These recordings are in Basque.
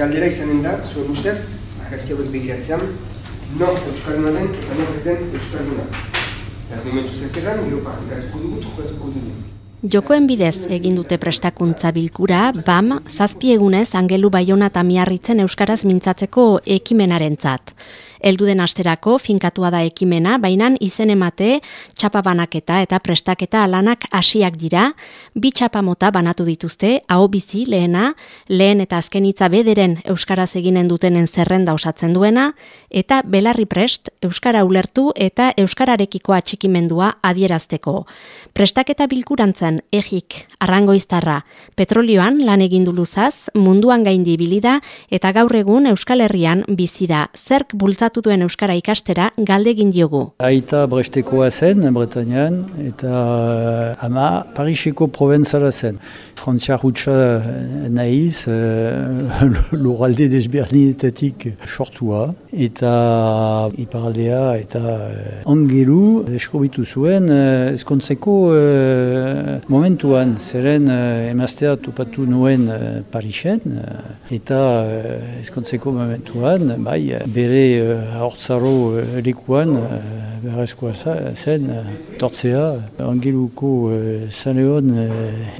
Galdera izanen da, zuen ustez, argazki hauek begiratzean, no Euskaldunaren eta no ez den Euskalduna. Ez momentu zezelan, gero pa, gatuko dugu, jokatuko dugu. Jokoen bidez egin dute prestakuntza bilkura, BAM, zazpi egunez angelu baiona eta miarritzen euskaraz mintzatzeko ekimenarentzat. Elduden asterako finkatua da ekimena, baina izen emate txapa banaketa eta prestaketa alanak hasiak dira, bi txapa mota banatu dituzte, hau bizi lehena, lehen eta azken hitza bederen euskaraz eginen dutenen zerrenda osatzen duena, eta belarri prest euskara ulertu eta euskararekiko atxikimendua adierazteko. Prestaketa bilkurantzen egik arrangoiztarra petrolioan lan egin luzaz, munduan gaindi bilida eta gaur egun Euskal Herrian bizi da. Zerk bultzatu duen Euskara ikastera galde egin diogu. Aita Brestekoa zen, Bretañan, eta uh, ama Pariseko provenzala zen. Frantzia hutsa eh, nahiz, uh, lurralde desberdinetatik sortua, eta iparaldea eta uh, angelu eskobitu zuen uh, eskontzeko uh, momentuan, zeren uh, emaztea topatu nuen uh, Parisen, eta uh, eskontzeko momentuan, bai, bere hortzaro uh, lekuan, uh, berrezkoa zen, uh, tortzea, angeluko uh, zaneon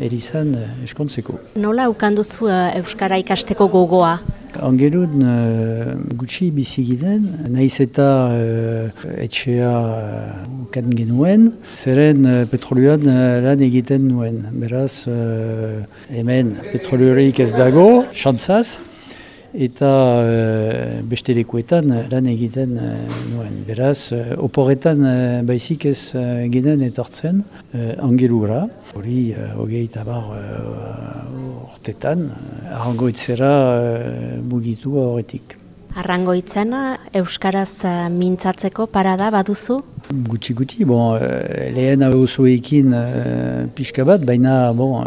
erizan eskontzeko. Nola ukanduzu uh, Euskara ikasteko gogoa? Angelun uh, gutxi bizigiden, nahiz eta uh, etxea uh, genuen, zeren uh, petrolioan uh, lan egiten nuen. Beraz, uh, hemen petroliorik ez dago, xantzaz, eta uh, beste lekuetan lan egiten uh, nuen. Beraz, oporretan uh, baizik ez ginen etortzen uh, angelura. Hori, hogei tabar uh, ortetan, arrangoitzera uh, mugitu horretik. Arrangoitzen, Euskaraz mintzatzeko parada baduzu? Gutxi gutxi, bon, lehen hau zoekin uh, pixka bat, baina bon,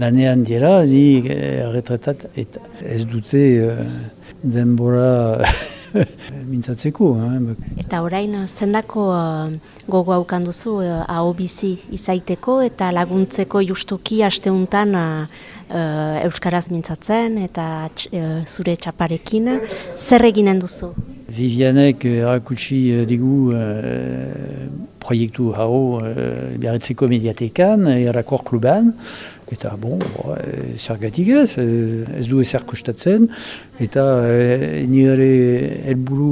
lanean dira, ni erretretat eta ez dute uh, denbora mintzatzeko. Eta orain, zendako uh, gogo haukan duzu, uh, hau bizi izaiteko eta laguntzeko justuki asteuntan uh, Euskaraz mintzatzen eta zure txaparekin, zer eginen duzu? Vivianek erakutsi digu proiektu hau uh, biarritzeko mediatekan, erakor kluban, eta bon, e, zergatik ez, ez du ezer kostatzen, eta e, nire helburu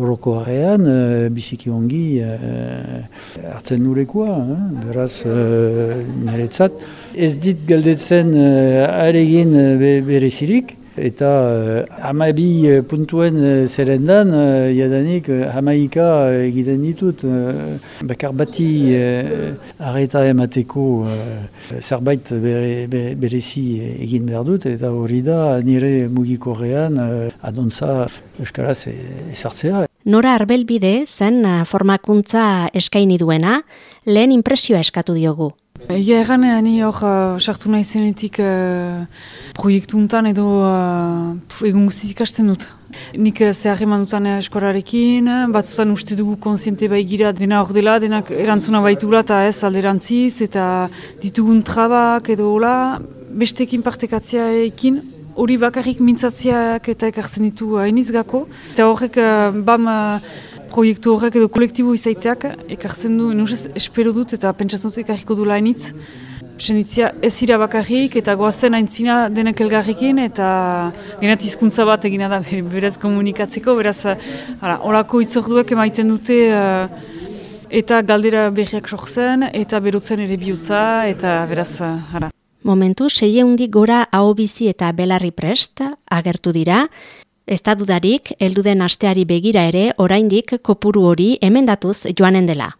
horoko uh, arean, uh, biziki ongi uh, hartzen nurekoa, eh? beraz uh, niretzat. Ez dit galdetzen uh, aregin uh, berezirik, eta uh, hamabi uh, puntuen uh, zerendan, uh, jadanik uh, hamaika uh, egiten ditut. Uh, bakar bati uh, arreta emateko uh, zerbait bere, berezi egin behar dut, eta hori da nire mugikorrean adontza Euskaraz ezartzea. Nora arbelbide zen formakuntza eskaini duena, lehen impresioa eskatu diogu. Ia egan, ni hor uh, sartu nahi zenetik uh, proiektu untan edo uh, egun guztiz ikasten dut. Nik zehar eman dutan eskorarekin, batzutan uste dugu konsiente bai gira dena hor dela, denak erantzuna baitula eta ez alderantziz, eta ditugun trabak edo hola, bestekin partekatzea ekin, hori bakarrik mintzatziak eta ekartzen ditu hainiz gako. Eta horrek uh, bam... Uh, proiektu horrek edo kolektibo izaiteak ekartzen du, nusez, espero dut eta pentsatzen dut ekarriko du lainitz. Senitzia ez ira bakarrik eta goazen aintzina denek elgarrikin eta genat hizkuntza bat egina da beraz komunikatzeko, beraz horako itzorduek emaiten dute eta galdera berriak sortzen eta berotzen ere bihutza eta beraz, uh, Momentu, seie gora hau bizi eta belarri prest agertu dira, Ez da dudarik, elduden asteari begira ere, oraindik kopuru hori emendatuz joanen dela.